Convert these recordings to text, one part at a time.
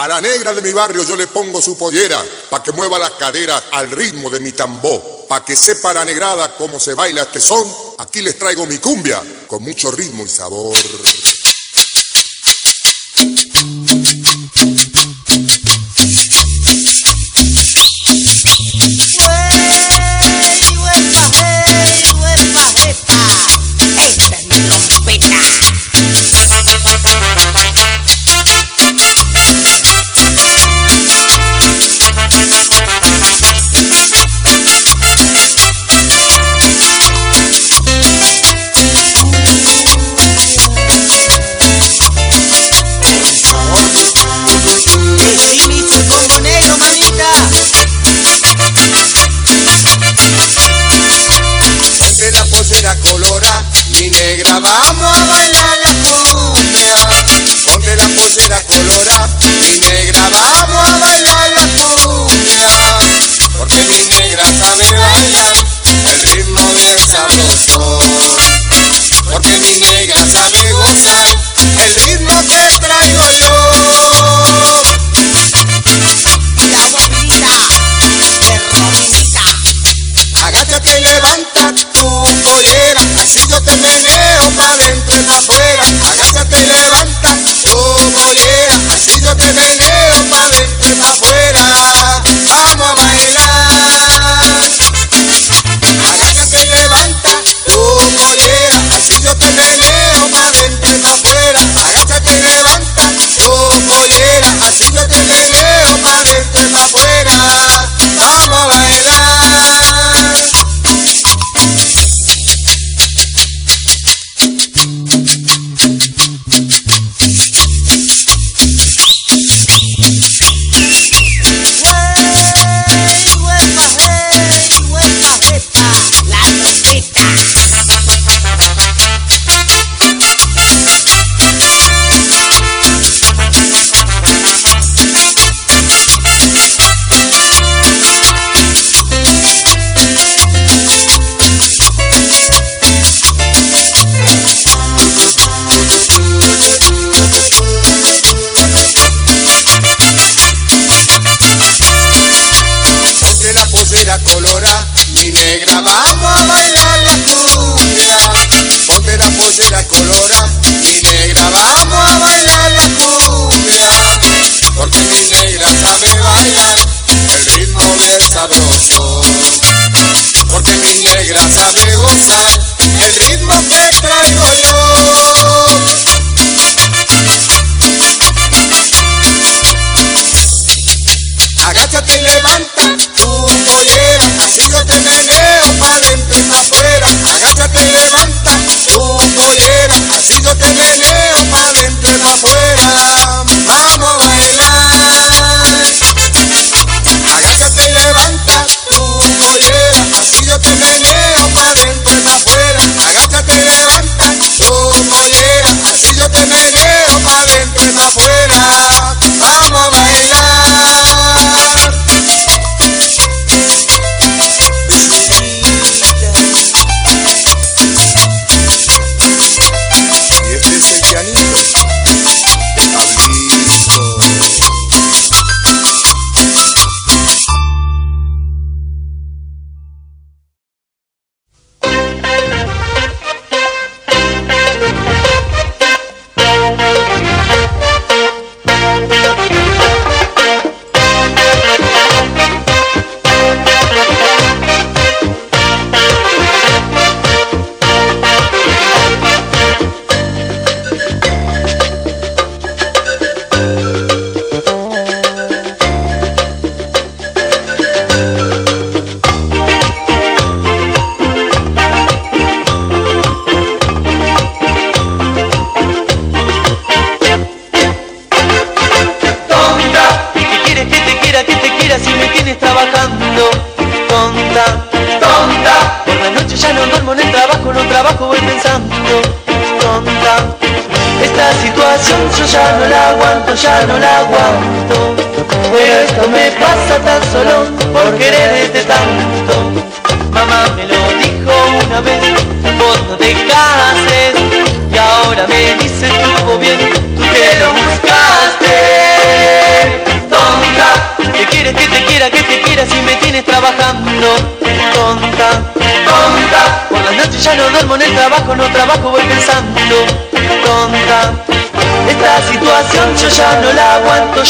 A la negra de mi barrio yo le pongo su pollera, pa' que mueva las caderas al ritmo de mi tambor, pa' que sepa la negrada cómo se baila este son. Aquí les traigo mi cumbia, con mucho ritmo y sabor.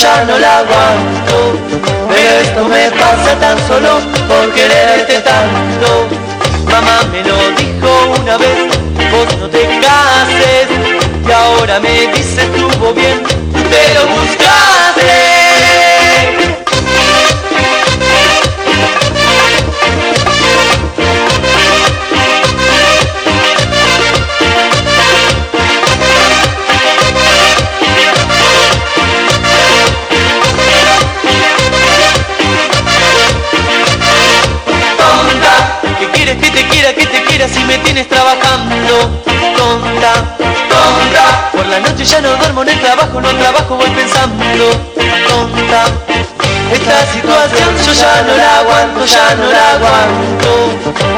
Ya no la aguanto. Pero esto me pasa tan solo por quererte tanto. Mamá me lo dijo una vez, vos no te cases. Y ahora me dice estuvo bien, Por la noche ya no duermo el trabajo, no trabajo, voy pensando. Tonta. Esta situación yo ya no la aguanto, ya no la aguanto.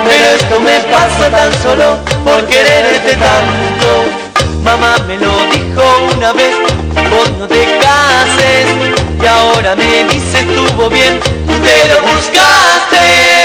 Pero esto me pasa tan solo por quererte tanto. Mamá me lo dijo una vez, vos no te cases. Y ahora me dice estuvo bien, te lo buscaste.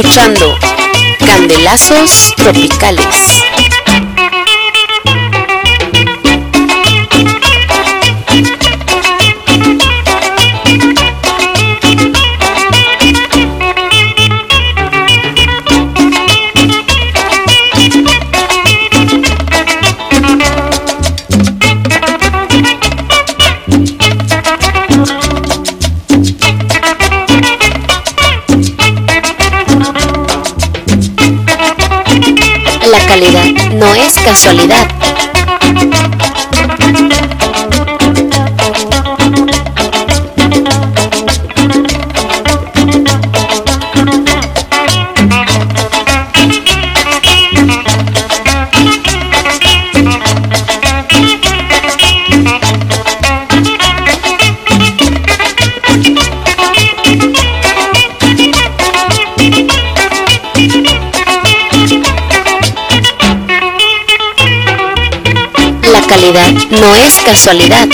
Escuchando Candelazos Tropicales. No es casualidad. No es casualidad.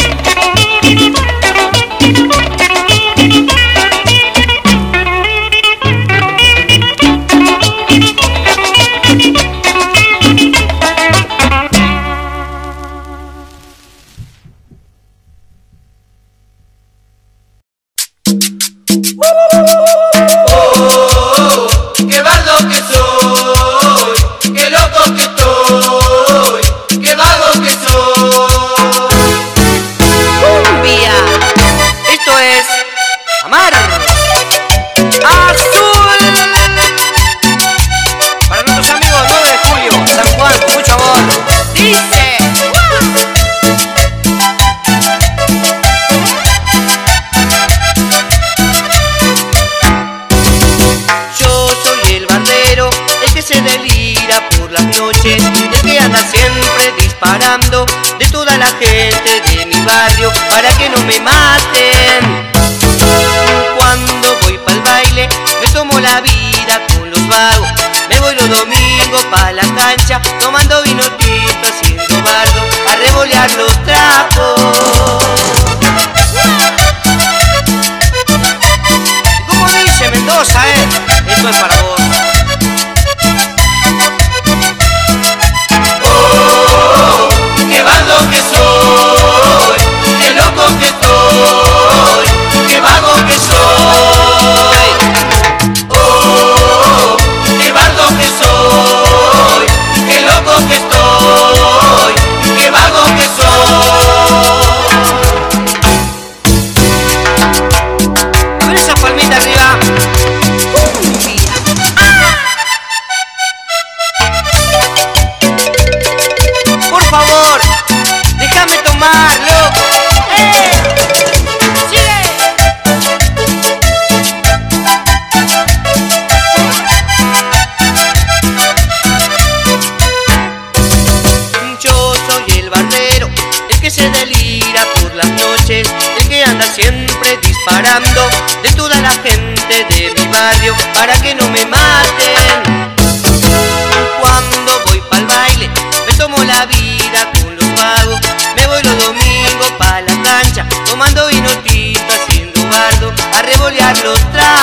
Los trapos.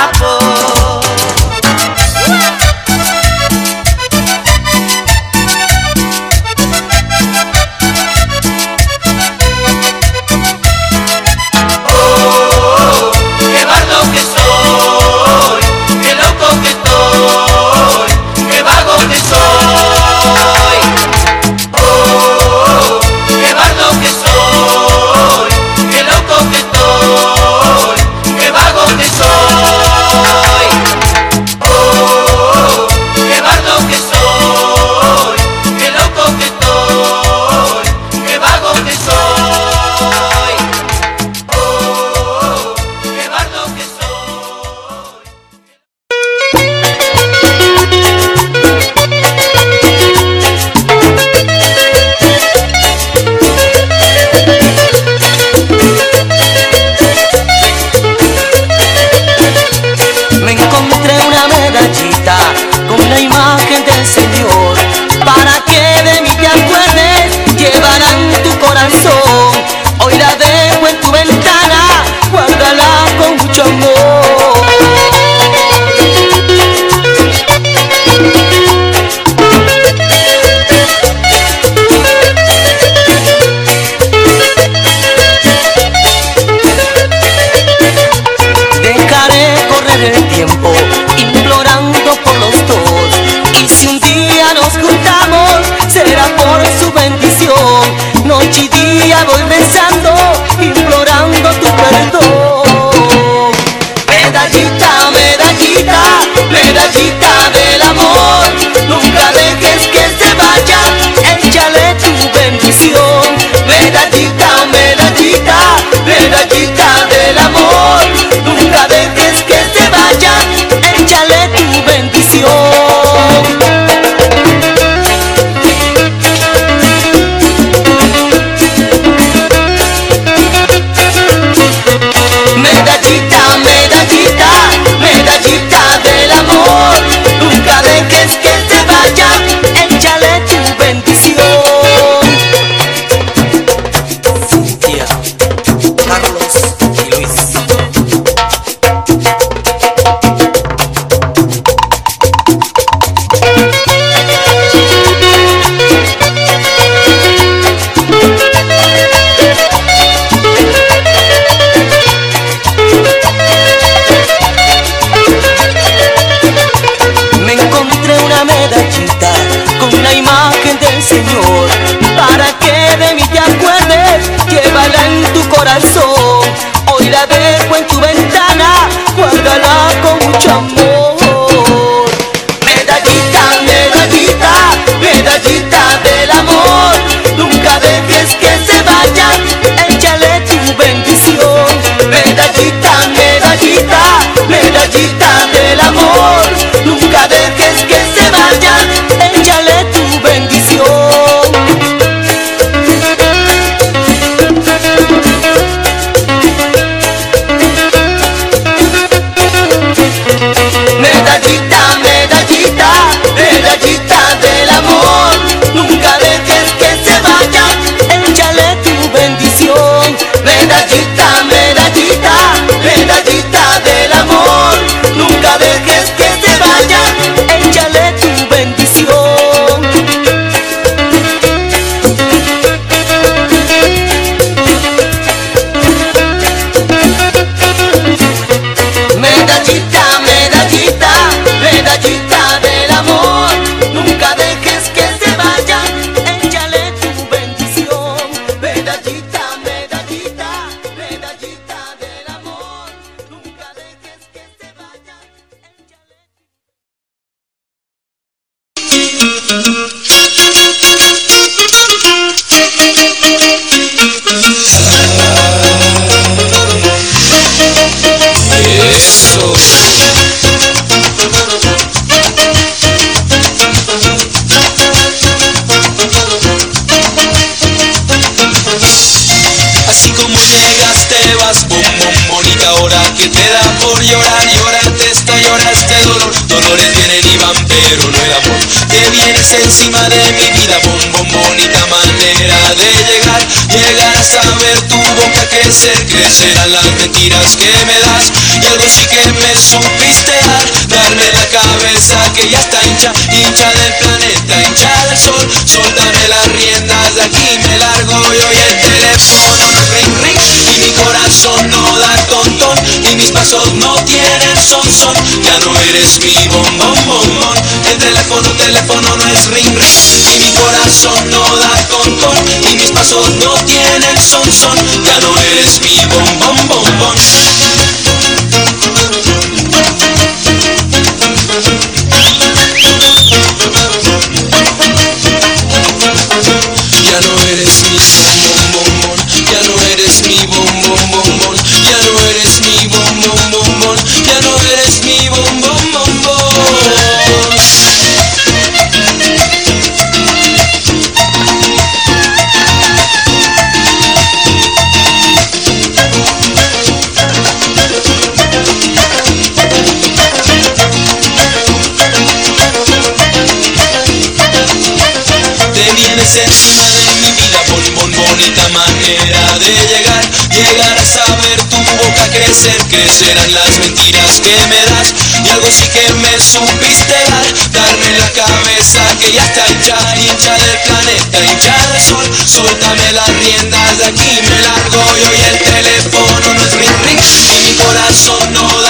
Boca crecer, crecerán las mentiras que me das, y algo sí que me supiste dar, darme la cabeza que ya está hincha, hincha del planeta, hincha del sol, suéltame las riendas, de aquí me largo y hoy el teléfono. No ring ring, y mi corazón no da tontón, y mis pasos no son son, ya no eres mi bombón bombón, el teléfono, teléfono no es ring ring, y mi corazón no da tontón, y mis pasos no tienen son son, ya no eres mi bombón bombón. Crecer, crecerán las mentiras que me das, y algo sí que me supiste dar, darme la cabeza que ya está hincha, hincha del planeta, hincha del sol, suéltame las riendas, de aquí me largo, y hoy el teléfono no es ring ring, y mi corazón no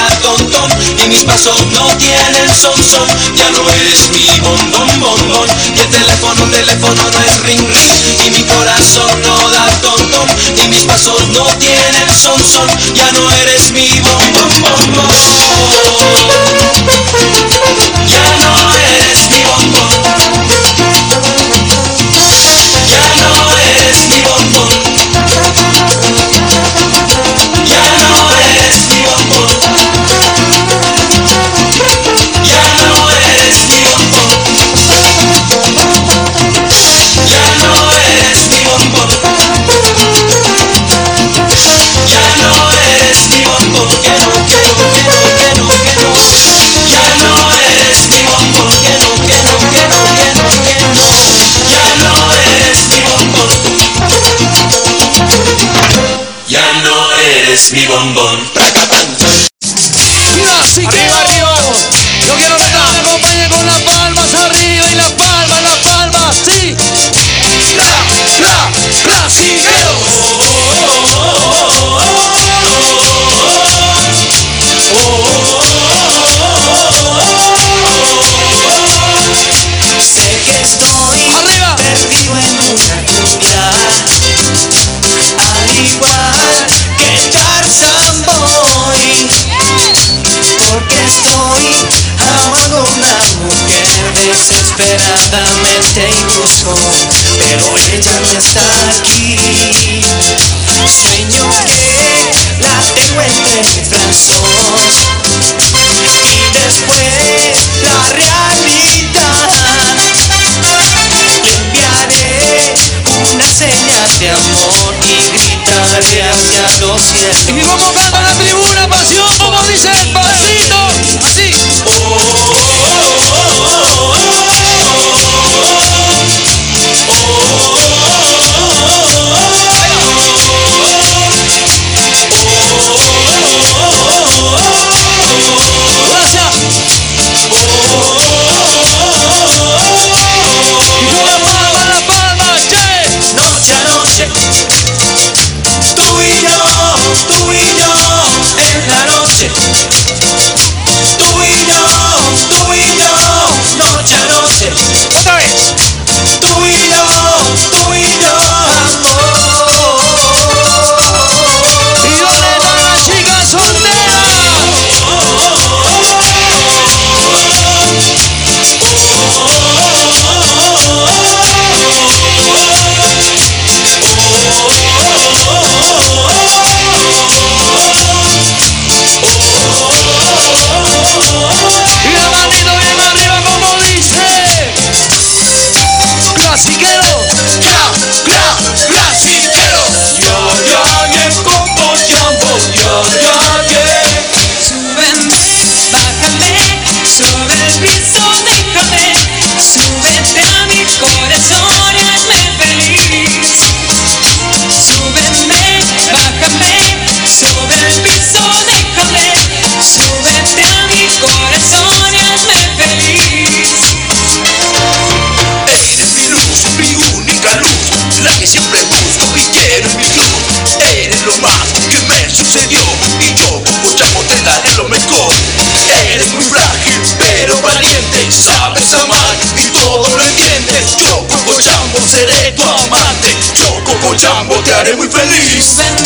y mis pasos no tienen son son, ya no eres mi bombón bombón, y el teléfono, teléfono no es ring ring, y mi corazón no da tontón, y mis pasos no tienen son son, ya no eres mi bombón bombón. Desesperadamente y busco Pero ella no está aquí. Sueño Jambo, jambo, te haré muy feliz.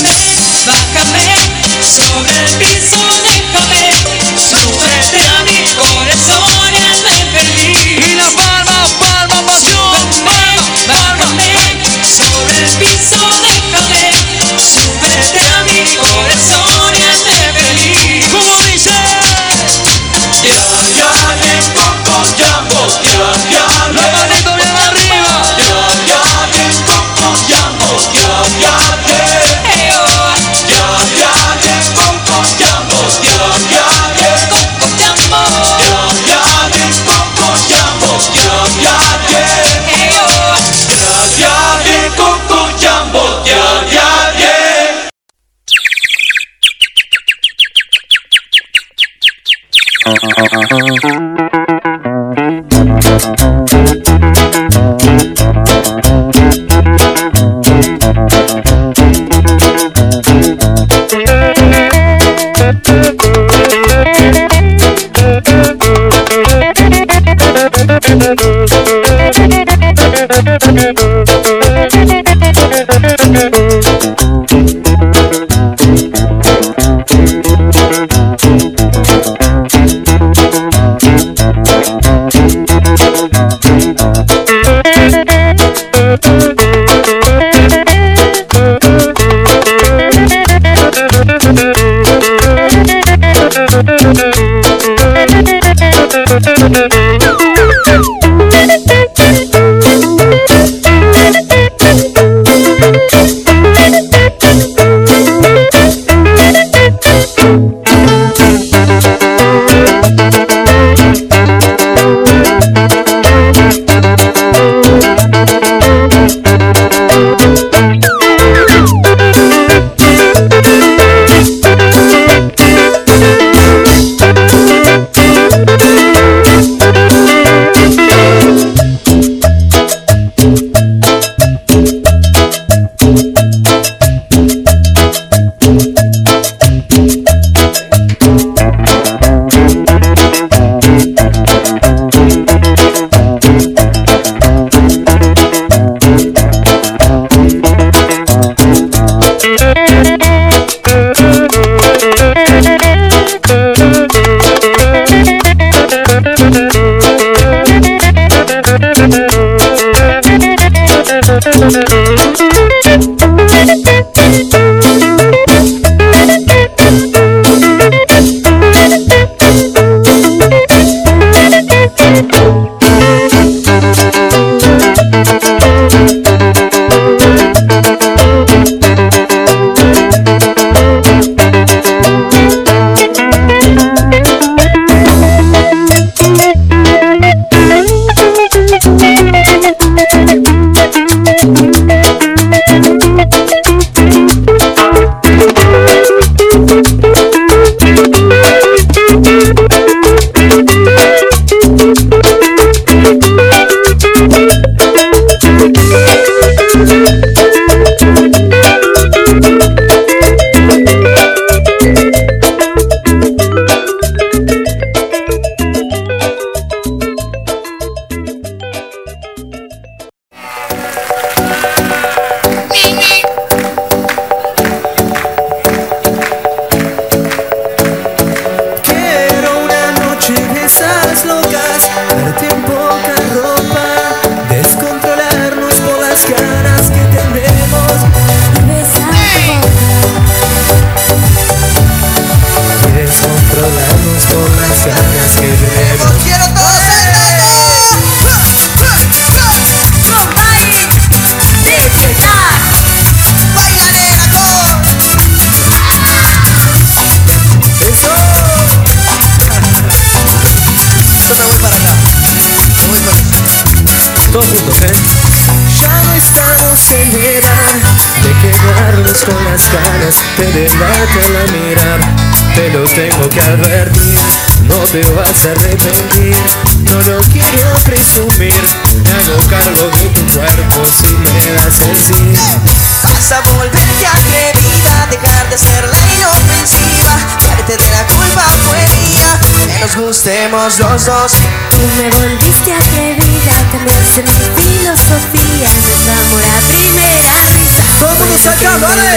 Los dos. Tú me volviste atrevida, cambiaste mi filosofía, nuestro amor a primera vista. de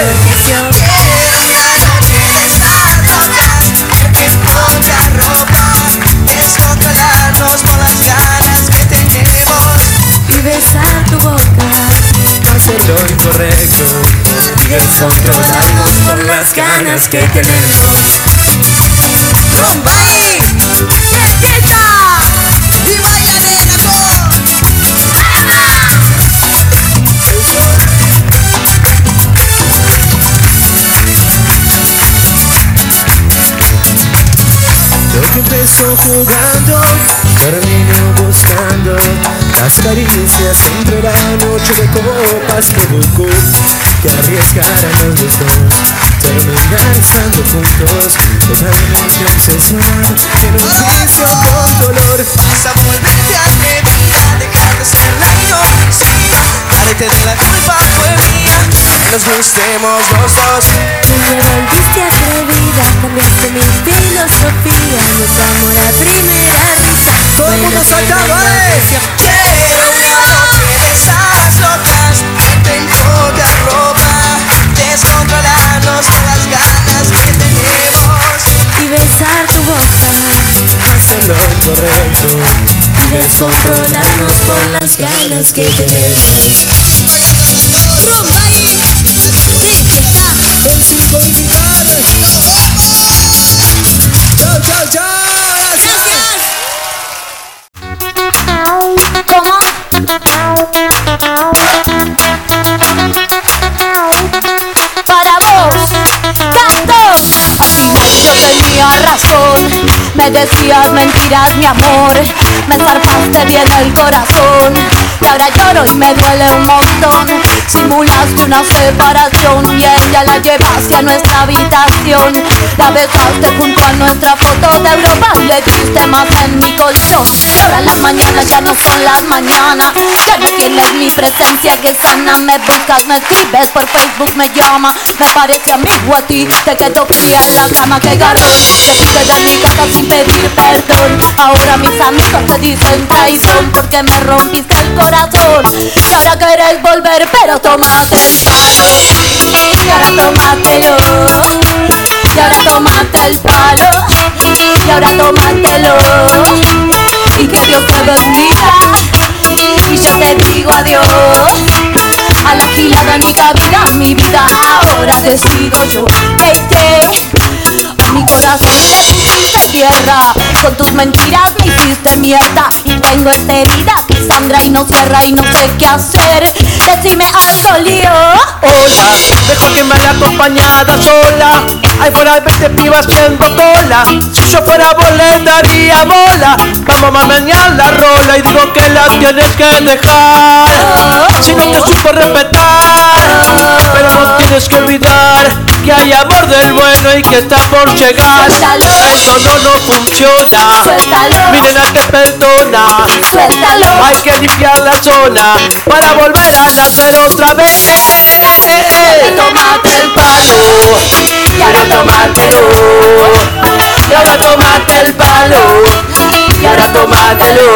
verte en poca ropa, descontrolarnos con las ganas que tenemos. y besar tu boca. Hacer lo incorrecto y descontrolarnos por las ganas que tenemos. Empezó jugando terminó buscando las caricias. Entre la noche de copas que buscó que arriesgar a los dos terminar estando juntos totalmente obsesión en un vicio con dolor Vas a volverte atrevida, dejar de ser la inofensiva Parte de la culpa fue mía, que nos gustemos los dos Tú me volviste atrevida, cambiaste mi filosofía. Nuestro amor a primera vista. Todo el mundo sacando, dale. Quiero una noche de esas locas, en poca ropa Descontrolarnos con las ganas que tenemos Y besar tu boca. hacer lo incorrecto y descontrolarnos con las ganas que tenemos Rombay, Chao, chao, chao. Me decías mentiras, mi amor, me zarpaste bien el corazón. Y ahora lloro y me duele un montón. Simulaste una separación y ella la llevaste a nuestra habitación. La besaste junto a nuestra foto de Europa y le diste más en mi colchón. Y ahora las mañanas ya no son las mañanas. Ya no tienes mi presencia que sana. Me buscas, me escribes por Facebook, me llama. Me parece amigo a ti, te quedo fría en la cama, que. Te fuiste de mi casa sin pedir perdón. Ahora mis amigos te dicen traición porque me rompiste el corazón. Y ahora quieres volver, pero tomate el palo. Y ahora tómatelo. Y ahora tomate el palo. Y ahora tómatelo. Y que Dios te bendiga. Y yo te digo adiós. A la gilada mi cabida, mi vida ahora decido yo que te mi corazón le pusiste tierra Con tus mentiras me hiciste mierda Y tengo esta herida que sangra y no cierra y no sé qué hacer Decime algo, lío Hola, deja que me haya acompañada sola. Ahí fuera hay 20 pibas haciendo cola. Si yo fuera vos le daría bola. Vamos a mañana la rola y digo que la tienes que dejar. Si no te supo respetar, pero no tienes que olvidar que hay amor del bueno y que está por llegar. Suéltalo. Esto no, no funciona. Suéltalo. Miren a que perdona. Suéltalo. Hay que limpiar la zona para volver a nacer otra vez. Tómate el palo Y ahora tómatelo Y ahora tómate el palo Y ahora tómatelo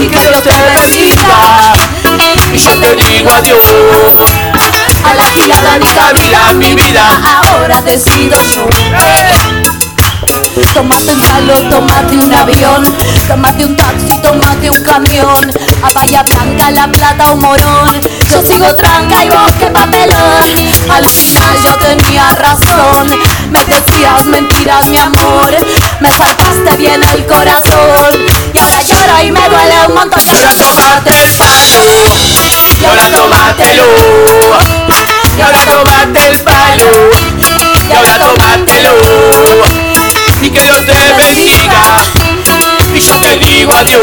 y que Dios te bendiga. Y yo te digo adiós. A la gilada mi vida, mi vida. Ahora decido yo. Tómate un palo, tómate un avión Tómate un taxi, tómate un camión. A Bahía Blanca, La Plata o Morón. Yo sigo tranca y vos qué papelón. Al final yo tenía razón. Me decías mentiras mi amor. Me zarpaste bien el corazón. Y ahora lloro y me duele un montón. Y ahora tómate el palo Y ahora tómatelo. Adiós.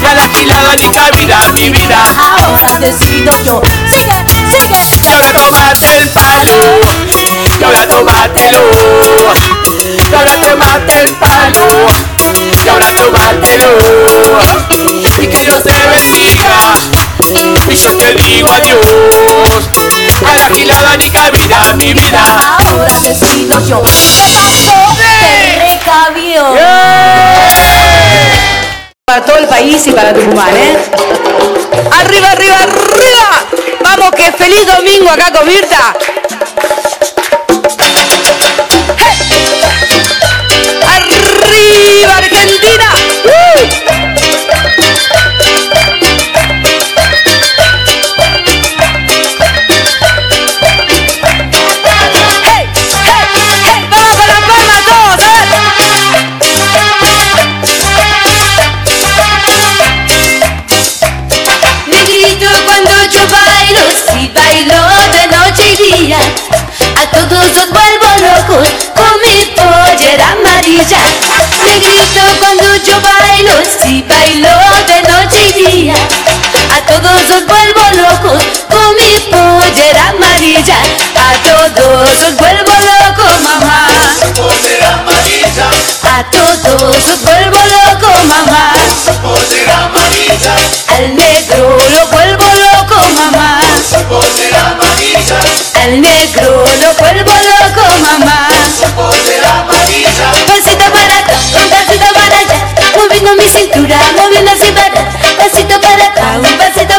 Y a la gilada ni cabida, mi vida. Ahora decido yo Sigue, sigue Y ahora tómate el palo. Y ahora tómatelo. Y ahora tómate el palo. Y ahora tómatelo. Y que Dios te bendiga. Y yo te digo adiós. A la gilada ni cabida, mi vida. Ahora decido yo Para todo el país y para Tucumán, ¿eh? Arriba, arriba, arriba. Vamos que feliz domingo acá con Mirta. ¡Arriba Argentina! Amarilla A todos los vuelvo locos, mamá. Amarilla, A todos los vuelvo locos, mamá. Amarilla, Al negro lo vuelvo loco, mamá. Amarilla, Al negro lo vuelvo loco, mamá. Amarilla, Pasito para acá, un pasito para allá. Moviendo mi cintura, moviendo así para Pasito para acá, un pasito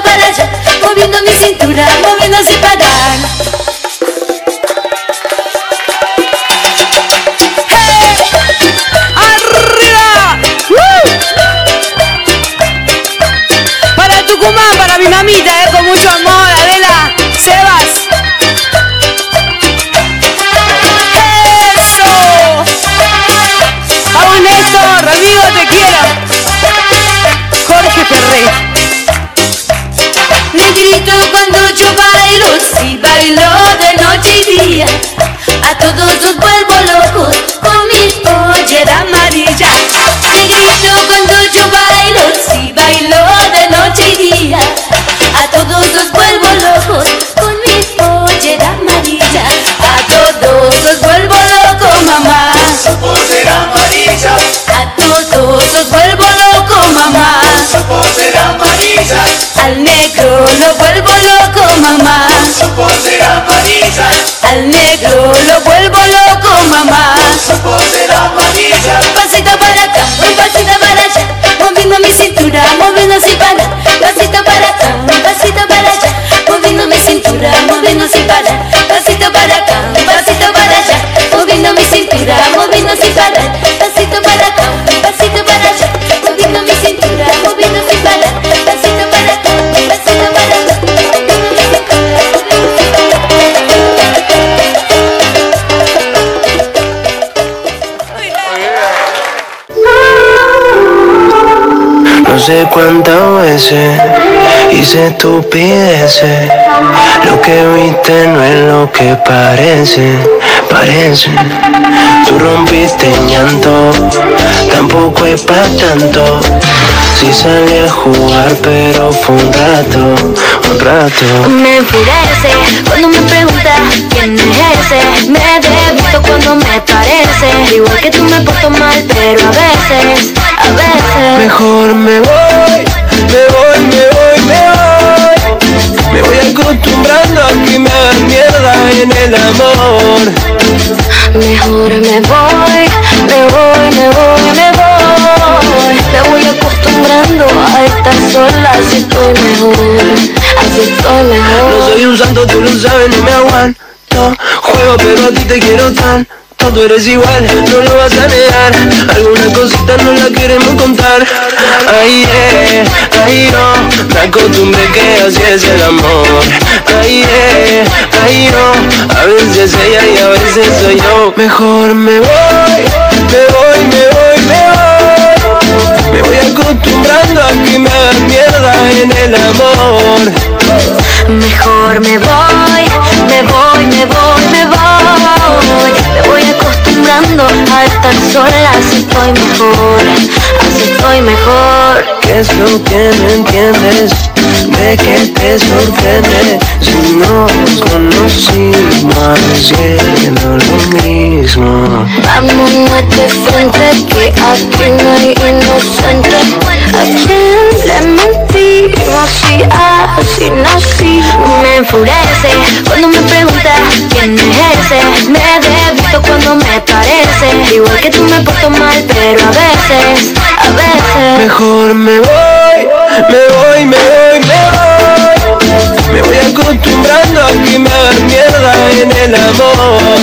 amarilla, sé cuántas veces hice estupideces. Lo que viste no es lo que parece, parece. Tú rompiste en llanto, tampoco es para tanto. Sí salí a jugar, pero fue un rato, un rato. Me enfurece cuando me preguntas quién es ese Me debito cuando me parece Igual que tú me porto mal, pero a veces, a veces Mejor me voy, me voy, me voy, me voy. Me voy acostumbrando a que me hagan mierda en el amor. Mejor me voy, me voy, me voy, me voy Me voy acostumbrando a estar sola Así estoy mejor, así estoy No mejor soy un santo, tú lo sabes, no me aguanto. Juego, pero a ti te quiero tanto. Tú eres igual, no lo vas a negar. Alguna cosita no la queremos contar. Ay, eh, ay, no. Me acostumbré que así es el amor. Ay, eh, ay, no. A veces ella y a veces soy yo. Mejor me voy, me voy, me voy, me voy. Me voy acostumbrando a que me hagan mierda en el amor. Mejor me voy, acostumbrando a estar sola Así estoy mejor, así estoy mejor ¿Qué es lo que no entiendes? ¿De qué te sorprende? Si nos conocimos haciendo lo mismo Vámonos de frente que aquí no hay inocente ¿A quién le mentimos si así nací? Me enfurece cuando me preguntas quién es ese Me debito cuando me Igual que tú me porto mal pero a veces, a veces Mejor me voy, me voy, me voy, me voy Me voy acostumbrando acostumbrando a que me hagan mierda en el amor.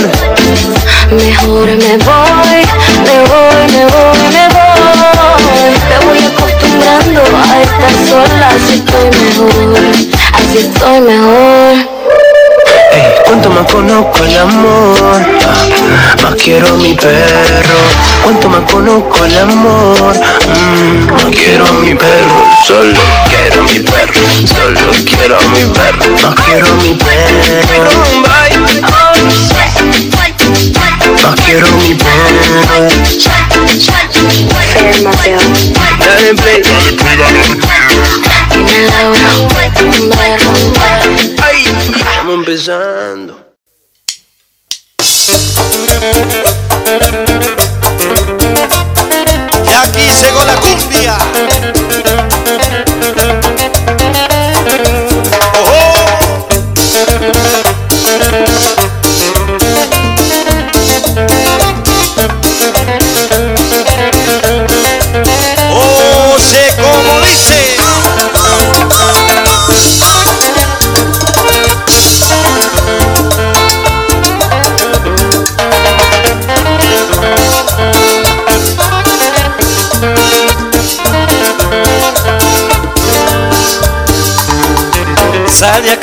Mejor me voy, me voy, me voy, me voy. Me voy acostumbrando a estar sola, así estoy mejor, así estoy mejor. Más conozco el amor, ah, más quiero a mi perro. Cuánto más conozco el amor, mm, más quiero a mi perro. Solo quiero a mi perro, solo quiero a mi perro, más quiero a mi perro. Más quiero a mi perro. Dale play, dale play,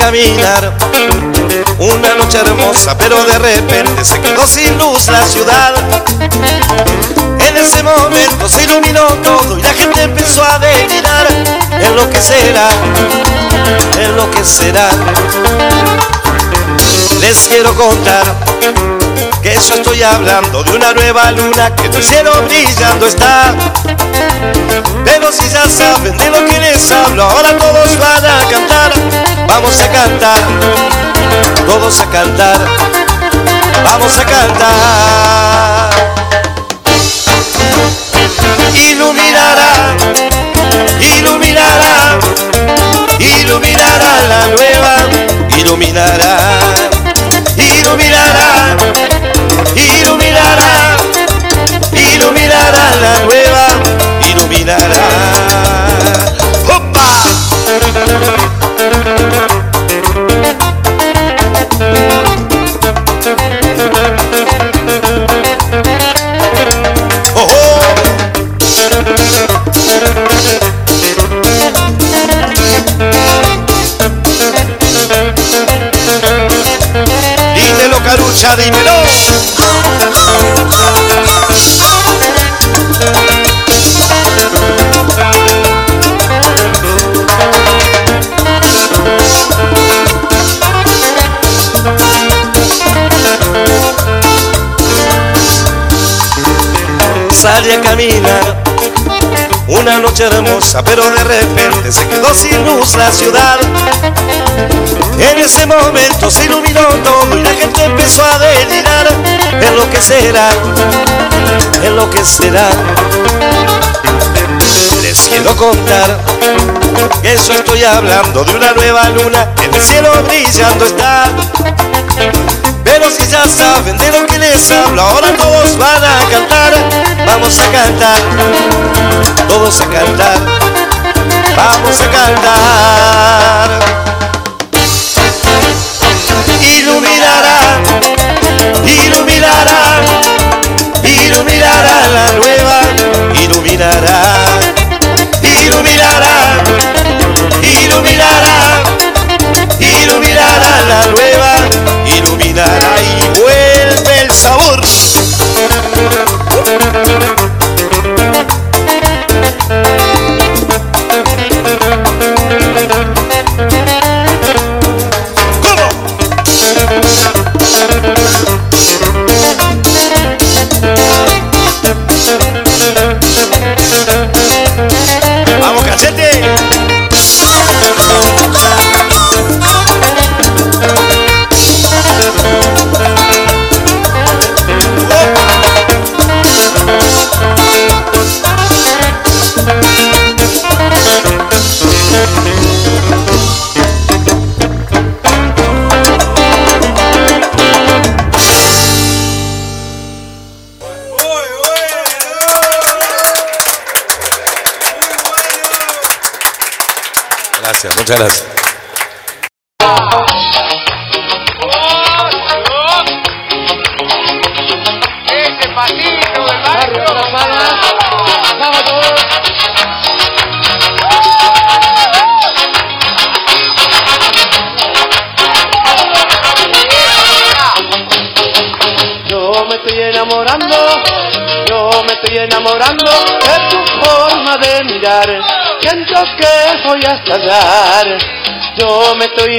caminar una noche hermosa, pero de repente se quedó sin luz la ciudad. En ese momento se iluminó todo y la gente empezó a delirar en lo que será, en lo que será. Les quiero contar yo estoy hablando de una nueva luna que en el cielo brillando está. Pero si ya saben de lo que les hablo, ahora todos van a cantar. Vamos a cantar, todos a cantar. Vamos a cantar. Iluminará, iluminará, iluminará la nueva, iluminará, iluminará, Carucha, dímelo. Salí a caminar una noche hermosa, pero de repente se quedó sin luz la ciudad. En ese momento se iluminó todo y la gente empezó a delirar en lo que será, en lo que será. Les quiero contar que eso estoy hablando de una nueva luna que en el cielo brillando está. Si ya saben de lo que les hablo, ahora todos van a cantar. Vamos a cantar, todos a cantar. Vamos a cantar. Iluminará, iluminará, iluminará la nueva, iluminará, iluminará, iluminará, iluminará la nueva, iluminará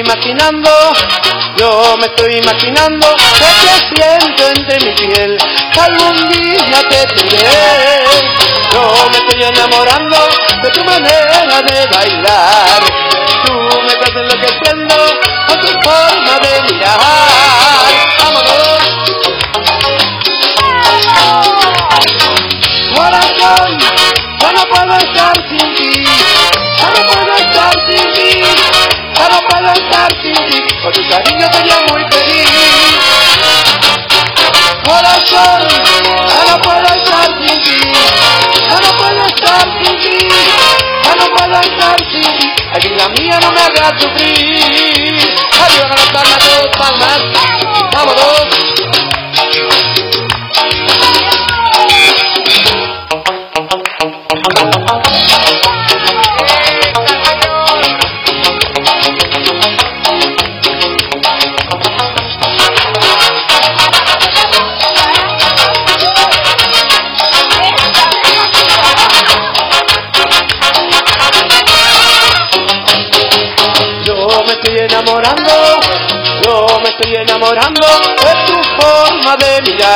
imaginando, yo me estoy imaginando estar sin. Con tu cariño sería muy feliz. Corazón, yo no puedo estar sin ti. Yo no puedo estar sin ti. Yo no puedo estar sin ti. Ay, vida mía, no me hagas sufrir.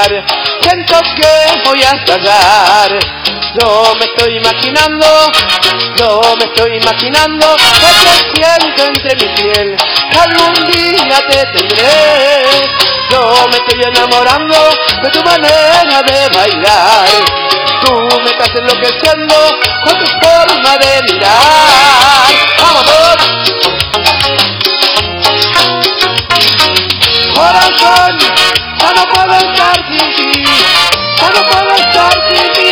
Mirar. Siento que voy a estallar. Yo me estoy imaginando, yo me estoy imaginando que te siento entre mi piel. que Algún día te tendré. Yo me estoy enamorando de tu manera de bailar. Tú me estás enloqueciendo con tu forma de mirar. ¡Vámonos! Corazón, ya no puedo estar sin ti, ya no puedo estar sin ti,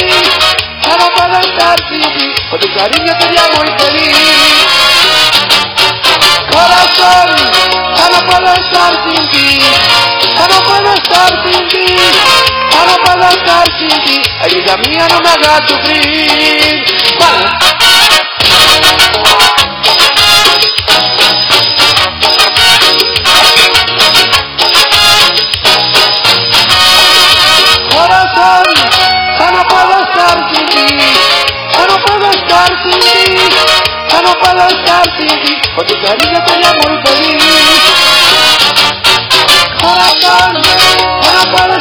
ya no puedo estar sin ti, con tu cariño sería muy feliz. Corazón, ya no puedo estar sin ti, ya no puedo estar sin ti, ya no puedo estar sin ti, ay vida mía no me hagas sufrir. Vale. Puedo estar sin ti, ya no puedo estar sin ti, ya no puedo estar sin ti, con tu cariño sería muy feliz. Corazón, ya no puedo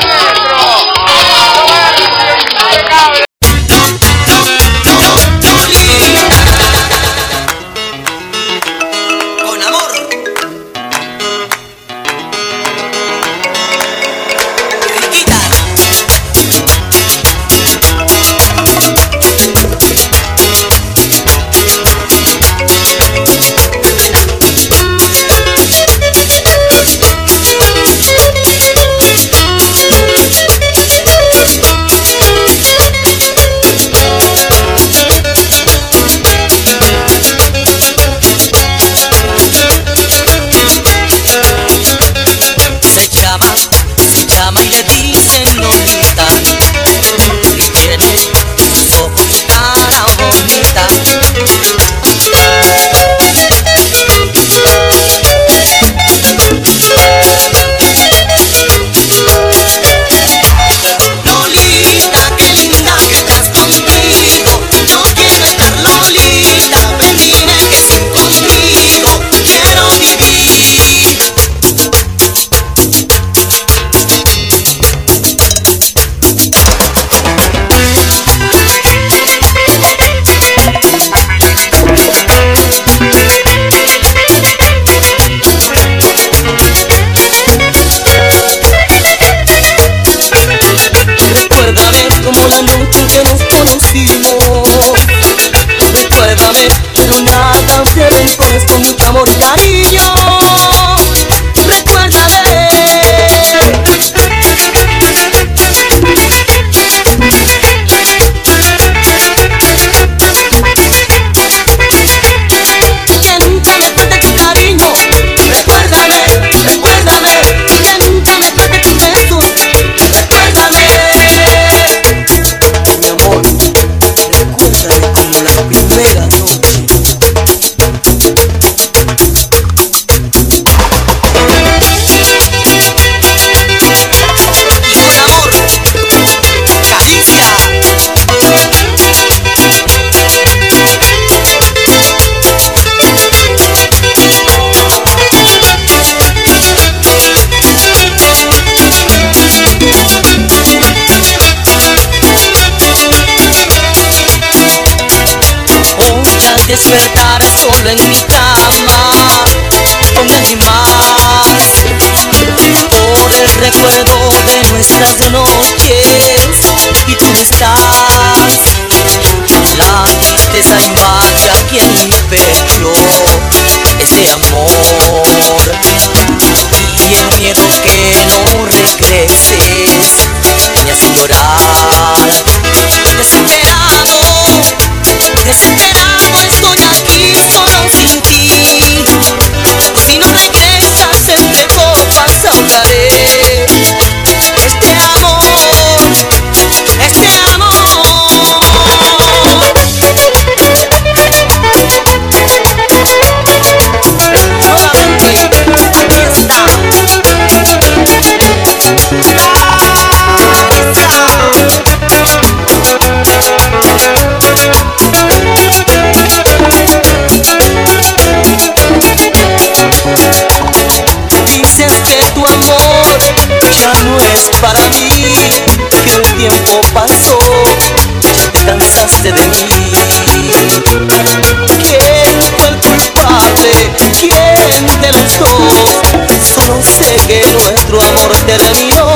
sé que nuestro amor terminó.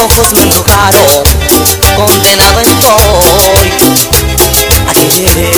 ojos me tocaron, condenado estoy. Ayer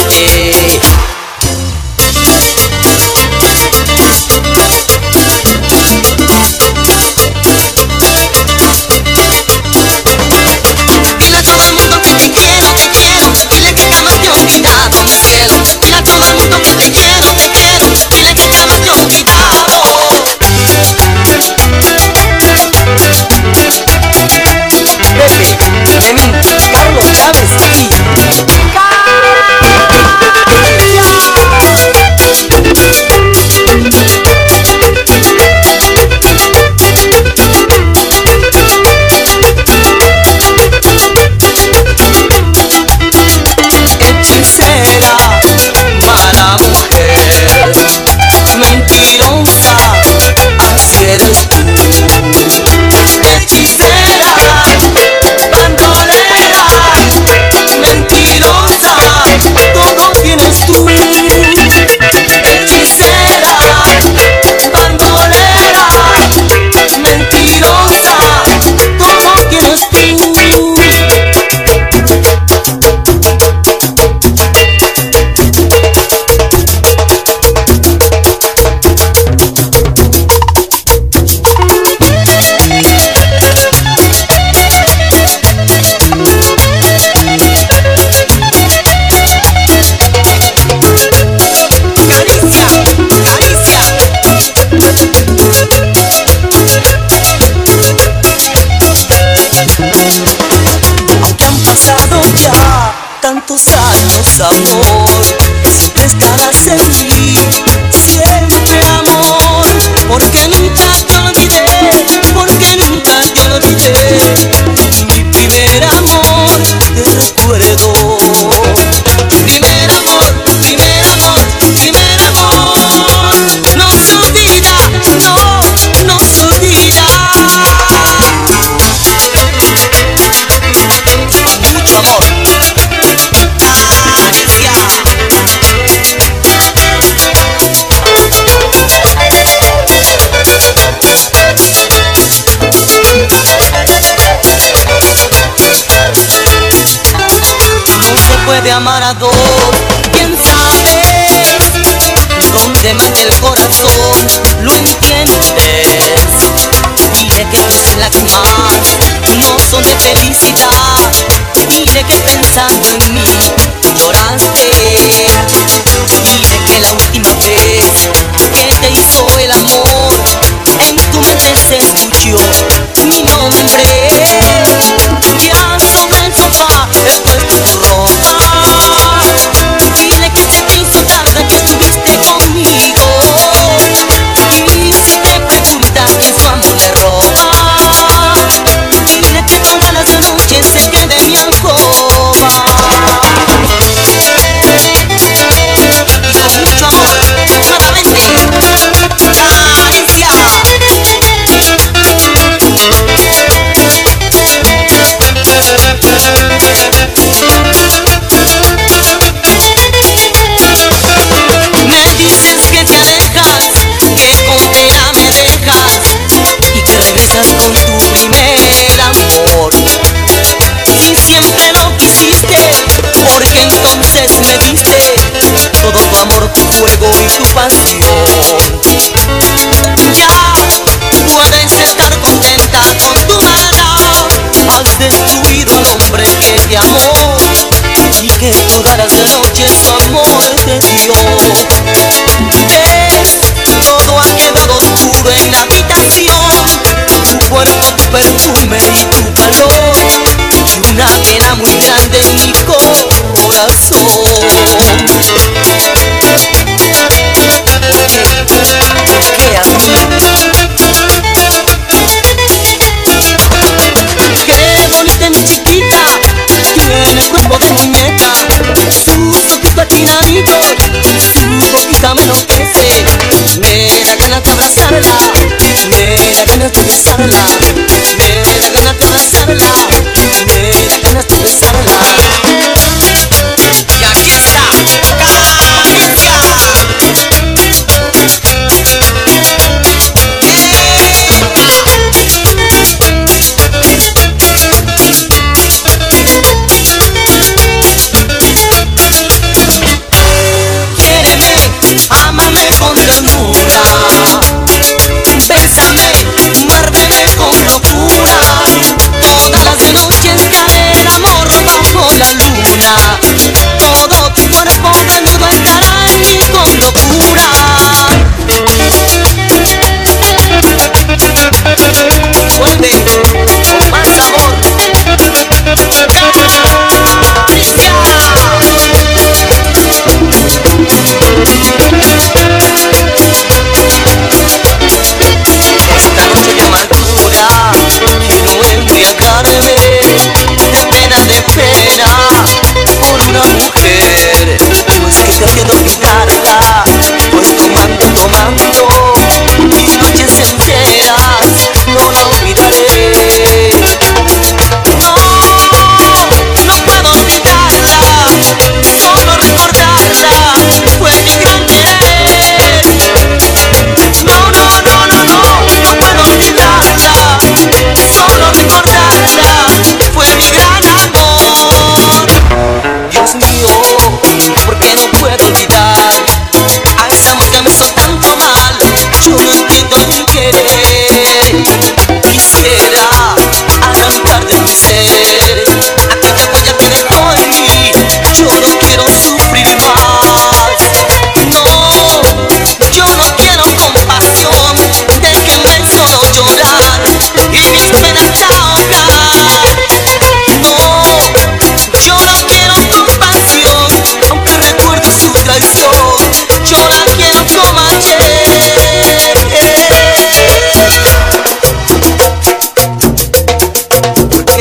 puede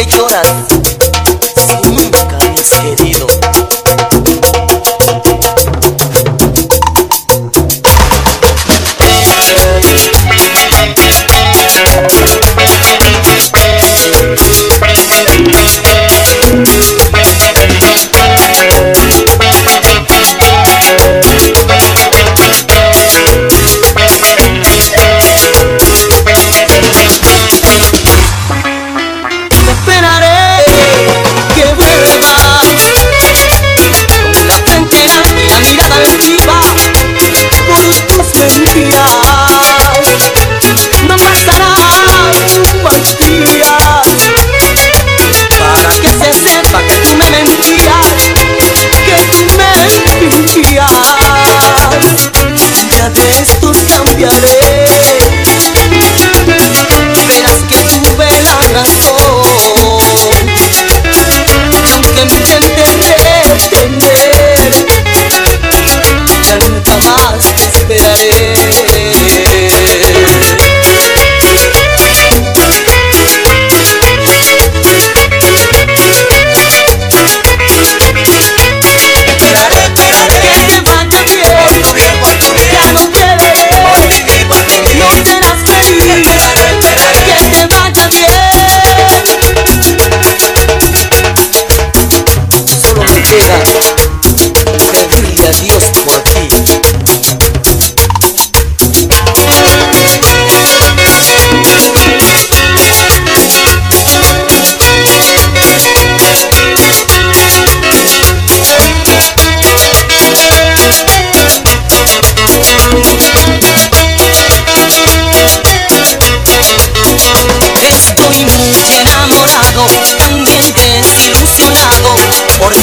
choras Sikumbuka escape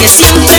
Estoy